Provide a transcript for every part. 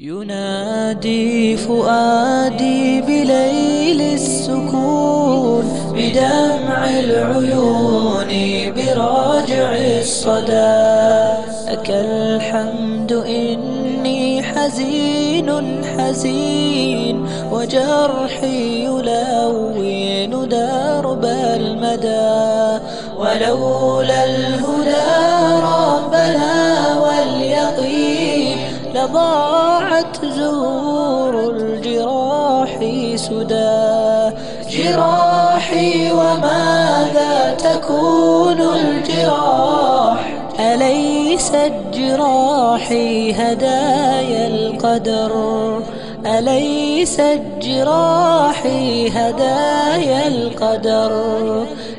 ينادي فؤادي بليل السكون بدمع العيون براجع الصدى لك الحمد إني حزين حزين وجرحي يلون درب المدى. ولولا الهدى ربنا واليقين لضاعت زهور الجراح سدى. جراحي وماذا تكون الجراح؟ أليست جراحي هدايا القدر؟ أليست جراحي هدايا القدر؟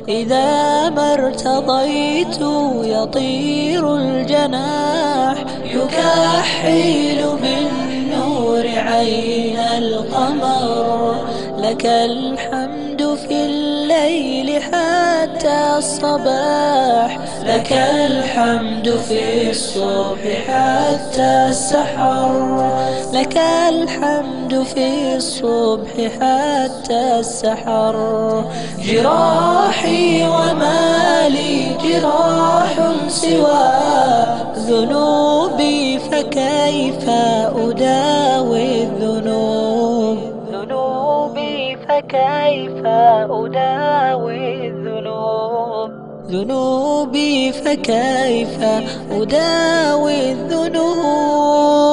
إذا ما ارتضيت يطير الجناح يكحل عين القمر لك الحمد في الليل حتى الصباح لك الحمد في الصبح حتى السحر لك الحمد في الصبح حتى السحر. جراحي وما لي جراح سوى ذنوبي فكيف أداوي؟ فكيف أداوي الذنوب؟ ذنوبي فكيف أداوي الذنوب؟